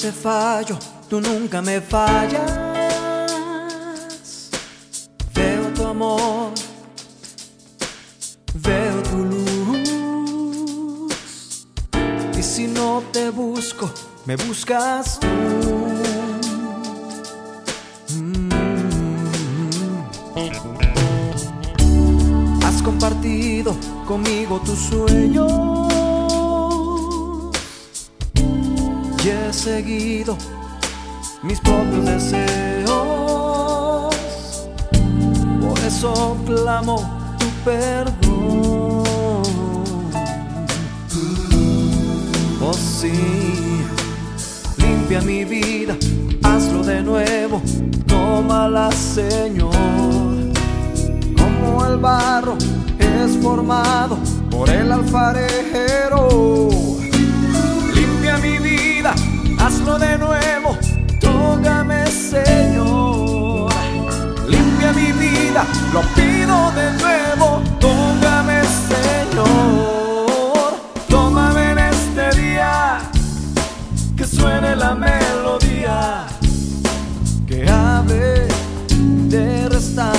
Te fallo, tú nunca me fallas. Veo tu amor, veo tu luz. Y si no te busco, me buscas tú. Mm. Has compartido conmigo tus sueños seguido mis propios deseos. Por eso clamo tu perdón. Oh sí, limpia mi vida, hazlo de nuevo, tómala Señor. Como el barro es formado por el alfarero. Hazlo de nuevo, tócame Señor. Limpia mi vida, lo pido de nuevo, tócame Señor. Tómame en este día, que suene la melodía, que hable de restauración.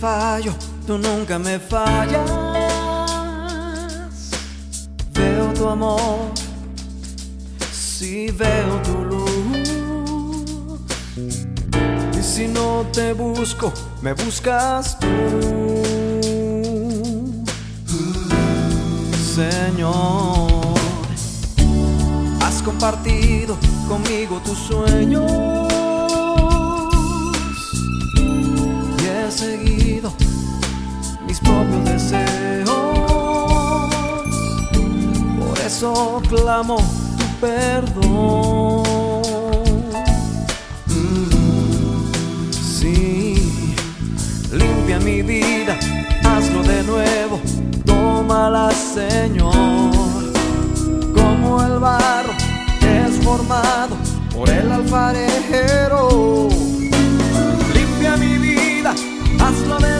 Fallo, tú nunca me fallas. Veo tu amor, sí veo tu luz. Y si no te busco, me buscas tú. Señor, has compartido conmigo tus sueños mis propios deseos. Por eso clamo tu perdón. Mm, Sí, limpia mi vida, hazlo de nuevo, tómala Señor. Como el barro es formado por el alfarero. Limpia mi vida, hazlo de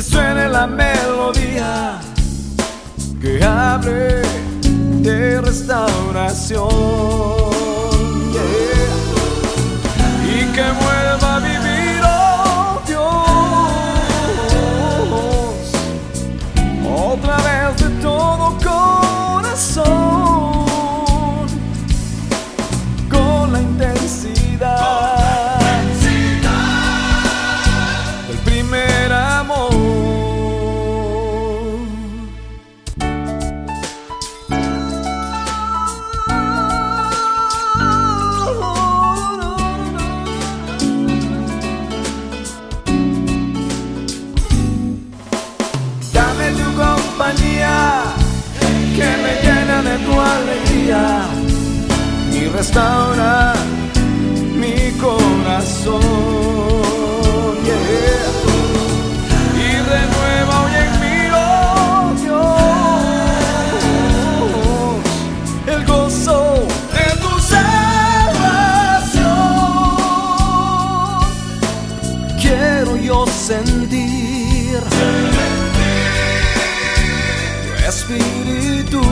que suene la melodía, que hable de restauración. Restaura mi corazón. yeah. Y renueva hoy en mí, oh Dios, el gozo de tu salvación. Quiero yo sentir tu espíritu